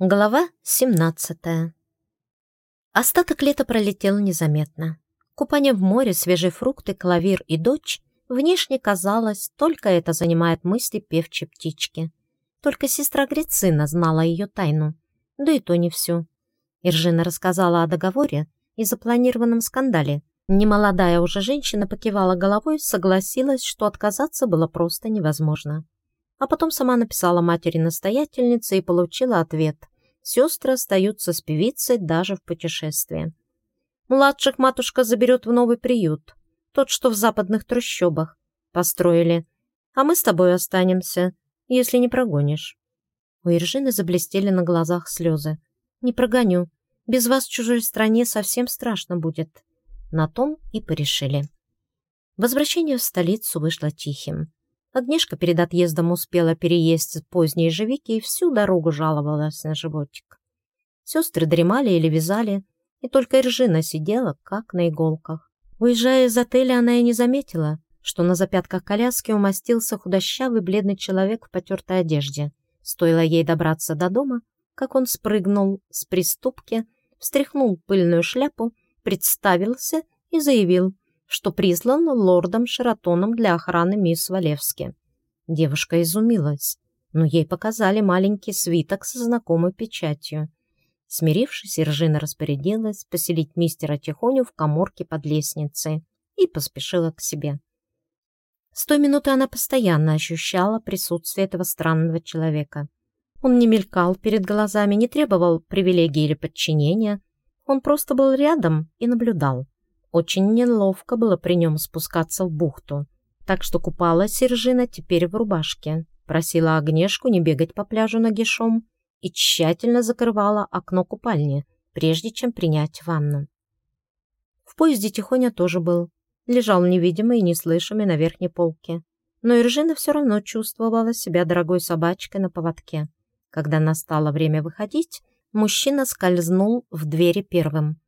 Глава 17 Остаток лета пролетел незаметно. Купание в море, свежие фрукты, клавир и дочь внешне казалось, только это занимает мысли певчей птички. Только сестра Грицина знала ее тайну, да и то не всю. Иржина рассказала о договоре и запланированном скандале. Немолодая уже женщина покивала головой, согласилась, что отказаться было просто невозможно а потом сама написала матери-настоятельнице и получила ответ. Сестры остаются с певицей даже в путешествии. Младших матушка заберет в новый приют, тот, что в западных трущобах. Построили. А мы с тобой останемся, если не прогонишь. У Иржины заблестели на глазах слезы. «Не прогоню. Без вас в чужой стране совсем страшно будет». На том и порешили. Возвращение в столицу вышло тихим. Агнешка перед отъездом успела переесть поздние живики и всю дорогу жаловалась на животик. Сестры дремали или вязали, и только Иржина сидела, как на иголках. Уезжая из отеля, она и не заметила, что на запятках коляски умостился худощавый бледный человек в потертой одежде. Стоило ей добраться до дома, как он спрыгнул с приступки, встряхнул пыльную шляпу, представился и заявил, что прислан лордом Шератоном для охраны мисс Валевски. Девушка изумилась, но ей показали маленький свиток со знакомой печатью. Смирившись, Иржина распорядилась поселить мистера Тихоню в коморке под лестницей и поспешила к себе. С той минуты она постоянно ощущала присутствие этого странного человека. Он не мелькал перед глазами, не требовал привилегий или подчинения. Он просто был рядом и наблюдал. Очень неловко было при нем спускаться в бухту, так что купалась Сержина теперь в рубашке, просила Агнешку не бегать по пляжу нагишом и тщательно закрывала окно купальни, прежде чем принять ванну. В поезде Тихоня тоже был, лежал невидимый и неслышимый на верхней полке. Но Иржина все равно чувствовала себя дорогой собачкой на поводке. Когда настало время выходить, мужчина скользнул в двери первым.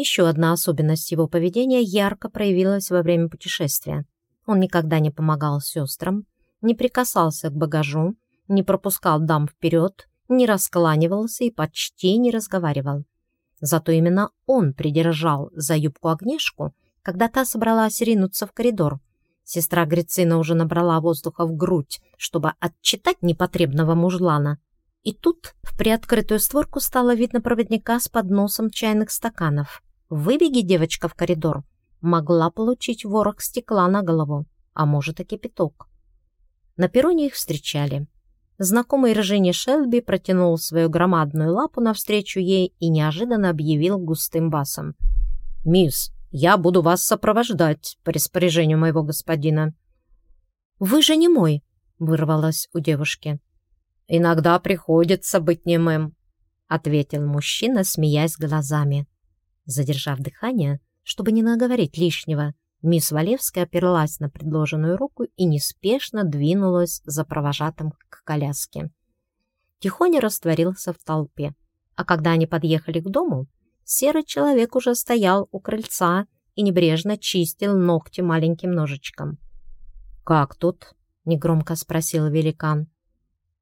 Еще одна особенность его поведения ярко проявилась во время путешествия. Он никогда не помогал сестрам, не прикасался к багажу, не пропускал дам вперед, не раскланивался и почти не разговаривал. Зато именно он придержал за юбку огнешку, когда та собралась ринуться в коридор. Сестра Грицина уже набрала воздуха в грудь, чтобы отчитать непотребного мужлана. И тут в приоткрытую створку стало видно проводника с подносом чайных стаканов. Выбеги девочка в коридор, могла получить ворох стекла на голову, а может и кипяток. На перроне их встречали. Знакомый Рожине Шелби протянул свою громадную лапу навстречу ей и неожиданно объявил густым басом. «Мисс, я буду вас сопровождать по распоряжению моего господина». «Вы же не мой», — вырвалось у девушки. «Иногда приходится быть немым», — ответил мужчина, смеясь глазами. Задержав дыхание, чтобы не наговорить лишнего, мисс Валевская оперлась на предложенную руку и неспешно двинулась за провожатым к коляске. Тихоня растворился в толпе, а когда они подъехали к дому, серый человек уже стоял у крыльца и небрежно чистил ногти маленьким ножичком. «Как тут?» — негромко спросил великан.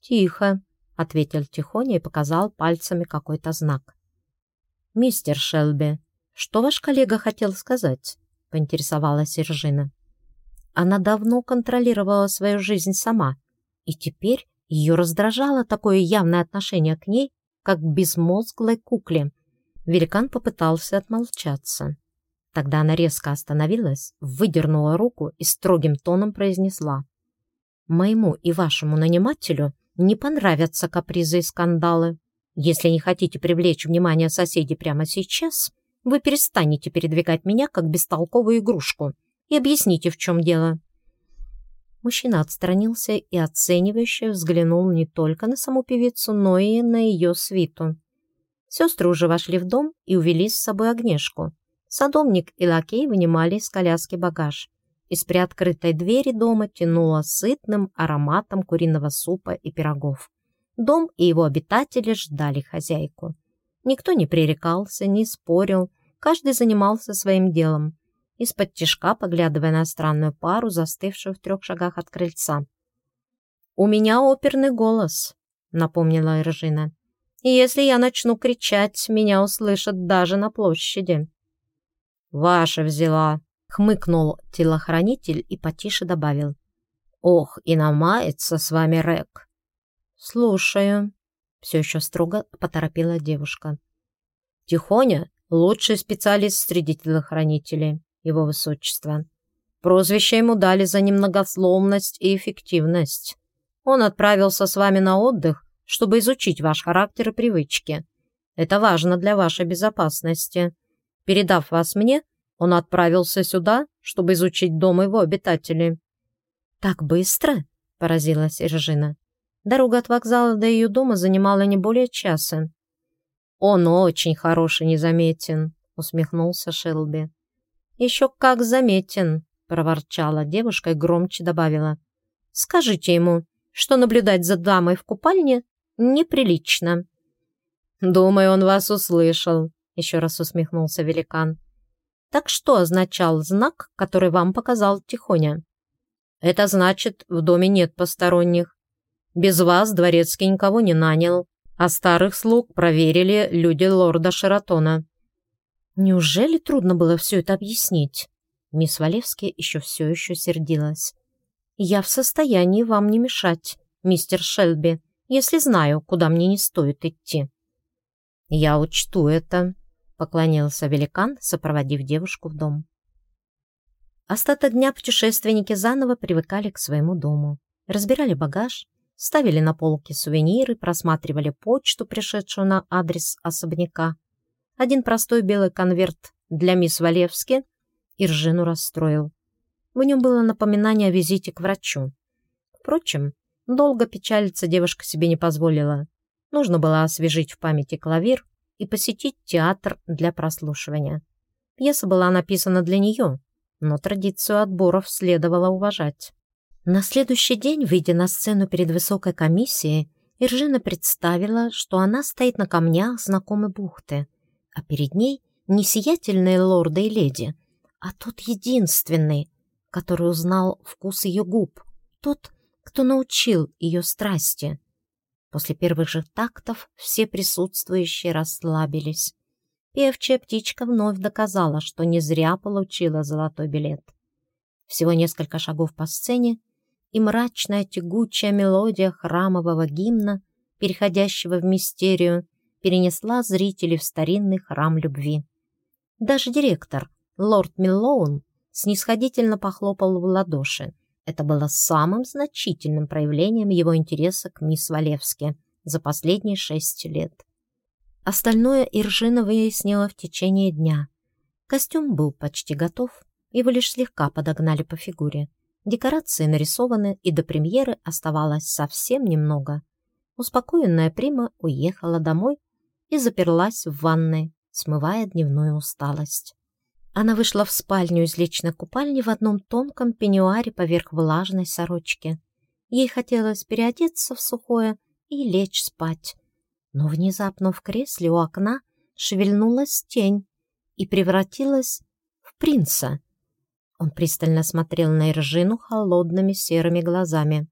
«Тихо», — ответил Тихоня и показал пальцами какой-то знак. «Мистер Шелби, что ваш коллега хотел сказать?» — поинтересовалась Сержина. Она давно контролировала свою жизнь сама, и теперь ее раздражало такое явное отношение к ней, как к безмозглой кукле. Великан попытался отмолчаться. Тогда она резко остановилась, выдернула руку и строгим тоном произнесла. «Моему и вашему нанимателю не понравятся капризы и скандалы. Если не хотите привлечь внимание соседей прямо сейчас, вы перестанете передвигать меня как бестолковую игрушку и объясните, в чем дело». Мужчина отстранился и оценивающе взглянул не только на саму певицу, но и на ее свиту. Сестры уже вошли в дом и увели с собой огнешку. Садомник и лакей вынимали из коляски багаж. Из приоткрытой двери дома тянуло сытным ароматом куриного супа и пирогов. Дом и его обитатели ждали хозяйку. Никто не пререкался, не спорил, каждый занимался своим делом, из-под тишка поглядывая на странную пару, застывшую в трех шагах от крыльца. «У меня оперный голос», — напомнила Иржина. И если я начну кричать, меня услышат даже на площади». «Ваша взяла», — хмыкнул телохранитель и потише добавил. «Ох, и намается с вами Рек». «Слушаю», — все еще строго поторопила девушка. «Тихоня — лучший специалист среди телохранителей, его высочества. Прозвище ему дали за немногословность и эффективность. Он отправился с вами на отдых, чтобы изучить ваш характер и привычки. Это важно для вашей безопасности. Передав вас мне, он отправился сюда, чтобы изучить дом его обитателей». «Так быстро?» – поразилась Иржина. Дорога от вокзала до ее дома занимала не более часа. «Он очень хороший незаметен», — усмехнулся Шелби. «Еще как заметен», — проворчала девушка и громче добавила. «Скажите ему, что наблюдать за дамой в купальне неприлично». «Думаю, он вас услышал», — еще раз усмехнулся великан. «Так что означал знак, который вам показал Тихоня?» «Это значит, в доме нет посторонних. Без вас дворецкий никого не нанял, а старых слуг проверили люди лорда Шератона». «Неужели трудно было все это объяснить?» Мисс Валевский еще все еще сердилась. «Я в состоянии вам не мешать, мистер Шельби, если знаю, куда мне не стоит идти». «Я учту это», — поклонился великан, сопроводив девушку в дом. Остаток дня путешественники заново привыкали к своему дому, разбирали багаж, ставили на полке сувениры, просматривали почту, пришедшую на адрес особняка. Один простой белый конверт для мисс Валевски Иржину расстроил. В нем было напоминание о визите к врачу. Впрочем, долго печалиться девушка себе не позволила. Нужно было освежить в памяти клавир и посетить театр для прослушивания. Пьеса была написана для нее, но традицию отборов следовало уважать. На следующий день, выйдя на сцену перед высокой комиссией, Иржина представила, что она стоит на камнях знакомой бухты, а перед ней не сиятельные лорды и леди, а тот единственный, который узнал вкус ее губ, тот, кто научил ее страсти. После первых же тактов все присутствующие расслабились. Певчая птичка вновь доказала, что не зря получила золотой билет. Всего несколько шагов по сцене, и мрачная тягучая мелодия храмового гимна, переходящего в мистерию, перенесла зрителей в старинный храм любви. Даже директор, лорд Миллоун, снисходительно похлопал в ладоши. Это было самым значительным проявлением его интереса к мисс Валевске за последние шесть лет. Остальное Иржина выяснила в течение дня. Костюм был почти готов, его лишь слегка подогнали по фигуре. Декорации нарисованы, и до премьеры оставалось совсем немного. Успокоенная Прима уехала домой и заперлась в ванной, смывая дневную усталость. Она вышла в спальню из личной купальни в одном тонком пеньюаре поверх влажной сорочки. Ей хотелось переодеться в сухое и лечь спать. Но внезапно в кресле у окна шевельнулась тень и превратилась в принца. Он пристально смотрел на Иржину холодными серыми глазами.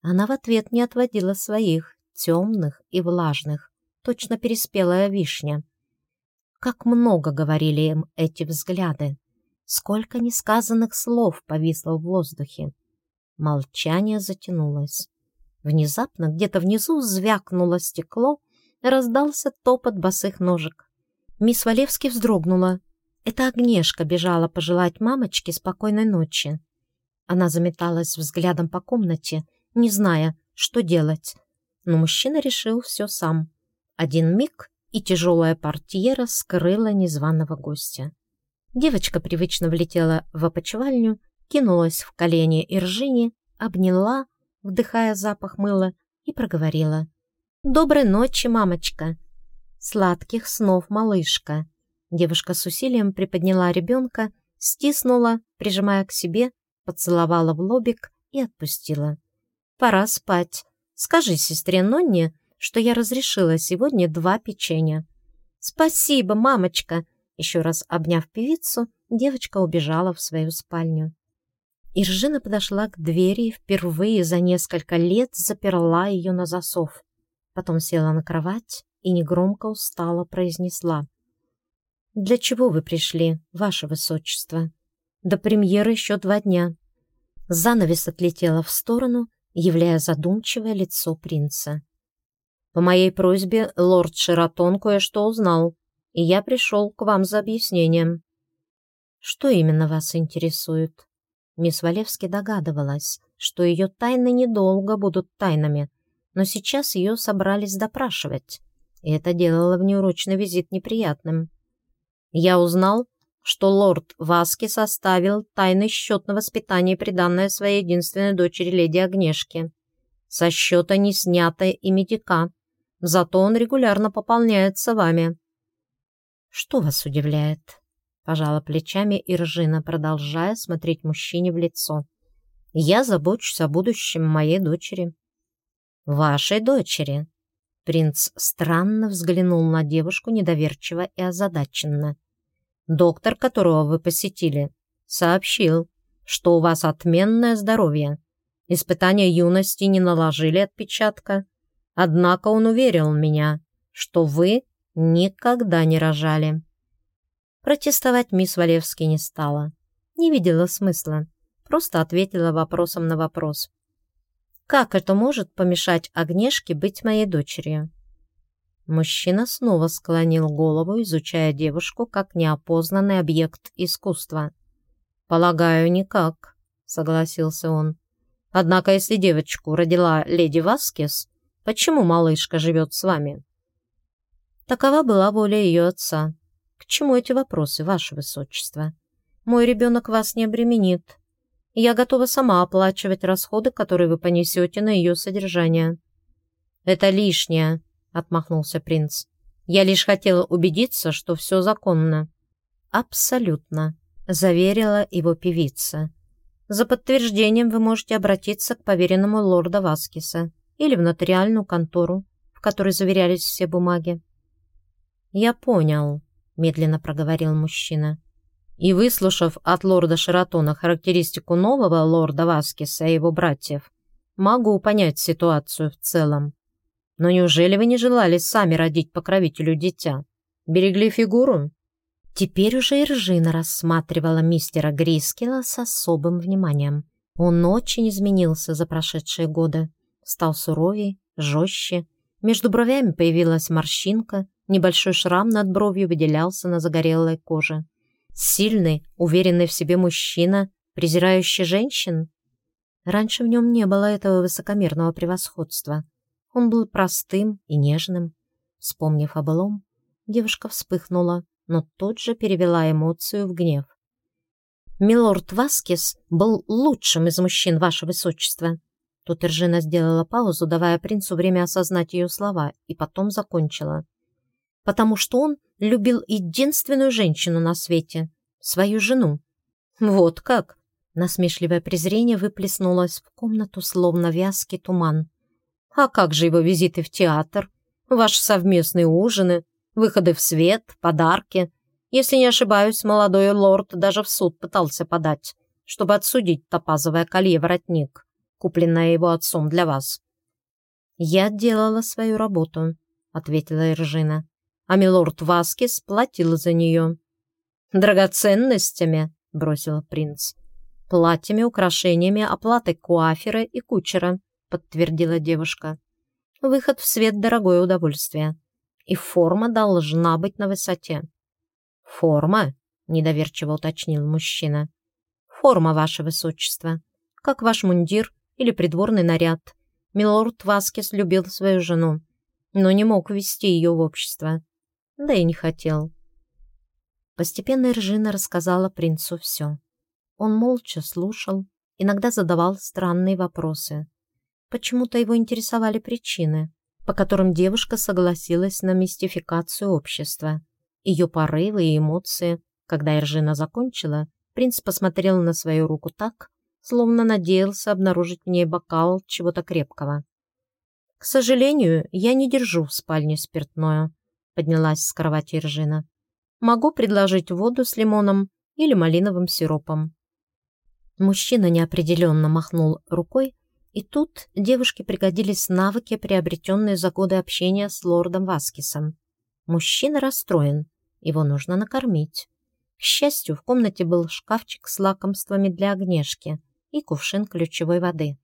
Она в ответ не отводила своих, темных и влажных, точно переспелая вишня. Как много говорили им эти взгляды, сколько несказанных слов повисло в воздухе. Молчание затянулось. Внезапно где-то внизу звякнуло стекло, раздался топот босых ножек. Мисс Валевский вздрогнула, это Агнешка бежала пожелать мамочке спокойной ночи. Она заметалась взглядом по комнате, не зная, что делать. Но мужчина решил все сам. Один миг, и тяжелая портьера скрыла незваного гостя. Девочка привычно влетела в опочивальню, кинулась в колени Иржине, обняла, вдыхая запах мыла, и проговорила. «Доброй ночи, мамочка!» «Сладких снов, малышка!» Девушка с усилием приподняла ребенка, стиснула, прижимая к себе, поцеловала в лобик и отпустила. «Пора спать. Скажи сестре Нонне, что я разрешила сегодня два печенья». «Спасибо, мамочка!» Еще раз обняв певицу, девочка убежала в свою спальню. Иржина подошла к двери и впервые за несколько лет заперла ее на засов. Потом села на кровать, и негромко устало произнесла. «Для чего вы пришли, ваше высочество? До премьеры еще два дня». Занавес отлетела в сторону, являя задумчивое лицо принца. «По моей просьбе лорд Шератон кое-что узнал, и я пришел к вам за объяснением». «Что именно вас интересует?» Мисс Валевски догадывалась, что ее тайны недолго будут тайнами, но сейчас ее собрались допрашивать, и это делало внеурочный визит неприятным. Я узнал, что лорд Васки составил тайный счет на воспитание, приданное своей единственной дочери леди Огнешке. Со счета не снято и медика, зато он регулярно пополняется вами. Что вас удивляет? Пожала плечами Иржина, продолжая смотреть мужчине в лицо. «Я забочусь о будущем моей дочери». «Вашей дочери?» Принц странно взглянул на девушку недоверчиво и озадаченно. «Доктор, которого вы посетили, сообщил, что у вас отменное здоровье. Испытания юности не наложили отпечатка. Однако он уверил меня, что вы никогда не рожали». Протестовать мисс Валевский не стала. Не видела смысла. Просто ответила вопросом на вопрос. «Как это может помешать Агнешке быть моей дочерью?» Мужчина снова склонил голову, изучая девушку как неопознанный объект искусства. «Полагаю, никак», — согласился он. «Однако, если девочку родила леди Васкес, почему малышка живет с вами?» Такова была воля ее отца. К чему эти вопросы, ваше высочество? Мой ребенок вас не обременит. Я готова сама оплачивать расходы, которые вы понесете на ее содержание». «Это лишнее», — отмахнулся принц. «Я лишь хотела убедиться, что все законно». «Абсолютно», — заверила его певица. «За подтверждением вы можете обратиться к поверенному лорда Васкиса или в нотариальную контору, в которой заверялись все бумаги». «Я понял», медленно проговорил мужчина. И выслушав от лорда Шератона характеристику нового лорда Васкиса и его братьев, могу понять ситуацию в целом. Но неужели вы не желали сами родить покровителю дитя? Берегли фигуру? Теперь уже Иржина рассматривала мистера Грискела с особым вниманием. Он очень изменился за прошедшие годы. Стал суровее, жестче. Между бровями появилась морщинка, Небольшой шрам над бровью выделялся на загорелой коже. Сильный, уверенный в себе мужчина, презирающий женщин? Раньше в нем не было этого высокомерного превосходства. Он был простым и нежным. Вспомнив о девушка вспыхнула, но тут же перевела эмоцию в гнев. «Милорд Васкис был лучшим из мужчин, ваше высочество!» Тут Иржина сделала паузу, давая принцу время осознать ее слова, и потом закончила потому что он любил единственную женщину на свете — свою жену. Вот как! Насмешливое презрение выплеснулось в комнату, словно вязкий туман. А как же его визиты в театр, ваши совместные ужины, выходы в свет, подарки? Если не ошибаюсь, молодой лорд даже в суд пытался подать, чтобы отсудить топазовое колье-воротник, купленное его отцом для вас. «Я делала свою работу», — ответила Иржина а милорд Васкис платил за нее. «Драгоценностями», — бросил принц. «Платьями, украшениями, оплатой куафера и кучера», — подтвердила девушка. «Выход в свет — дорогое удовольствие. И форма должна быть на высоте». «Форма?» — недоверчиво уточнил мужчина. «Форма, ваше высочество. Как ваш мундир или придворный наряд. Милорд Васкис любил свою жену, но не мог ввести ее в общество да и не хотел. Постепенно Ржина рассказала принцу все. Он молча слушал, иногда задавал странные вопросы. Почему-то его интересовали причины, по которым девушка согласилась на мистификацию общества. Ее порывы и эмоции. Когда Иржина закончила, принц посмотрел на свою руку так, словно надеялся обнаружить в ней бокал чего-то крепкого. «К сожалению, я не держу в спальне спиртное», поднялась с кровати Ржина. «Могу предложить воду с лимоном или малиновым сиропом». Мужчина неопределенно махнул рукой, И тут девушке пригодились навыки, приобретенные за годы общения с лордом Васкисом. Мужчина расстроен, его нужно накормить. К счастью, в комнате был шкафчик с лакомствами для огнешки и кувшин ключевой воды.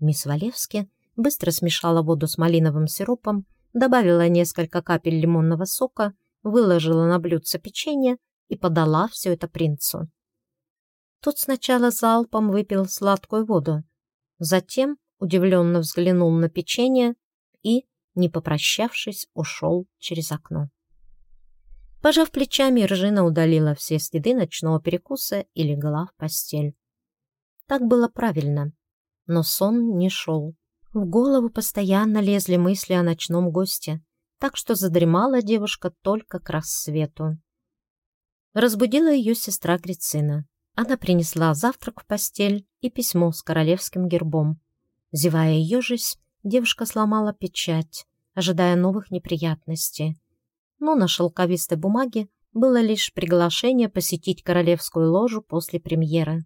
Мисс Валевски быстро смешала воду с малиновым сиропом, добавила несколько капель лимонного сока, выложила на блюдце печенье и подала все это принцу. Тот сначала залпом выпил сладкую воду, Затем удивленно взглянул на печенье и, не попрощавшись, ушел через окно. Пожав плечами, Ржина удалила все следы ночного перекуса и легла в постель. Так было правильно, но сон не шел. В голову постоянно лезли мысли о ночном госте, так что задремала девушка только к рассвету. Разбудила ее сестра Грицина. Она принесла завтрак в постель и письмо с королевским гербом. Зевая и ежись, девушка сломала печать, ожидая новых неприятностей. Но на шелковистой бумаге было лишь приглашение посетить королевскую ложу после премьеры.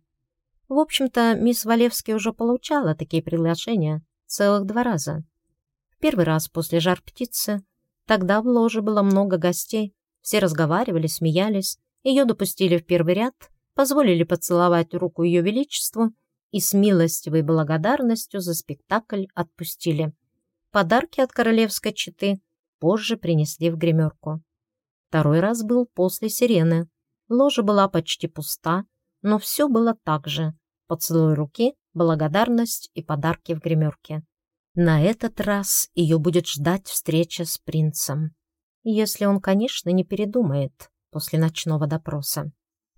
В общем-то, мисс Валевский уже получала такие приглашения целых два раза. Первый раз после жар птицы. Тогда в ложе было много гостей, все разговаривали, смеялись, ее допустили в первый ряд — позволили поцеловать руку Ее Величеству и с милостивой благодарностью за спектакль отпустили. Подарки от королевской четы позже принесли в гримерку. Второй раз был после сирены. Ложа была почти пуста, но все было так же. Поцелуй руки, благодарность и подарки в гримерке. На этот раз ее будет ждать встреча с принцем. Если он, конечно, не передумает после ночного допроса.